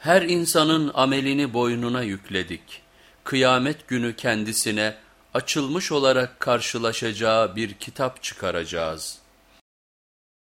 Her insanın amelini boynuna yükledik. Kıyamet günü kendisine açılmış olarak karşılaşacağı bir kitap çıkaracağız.''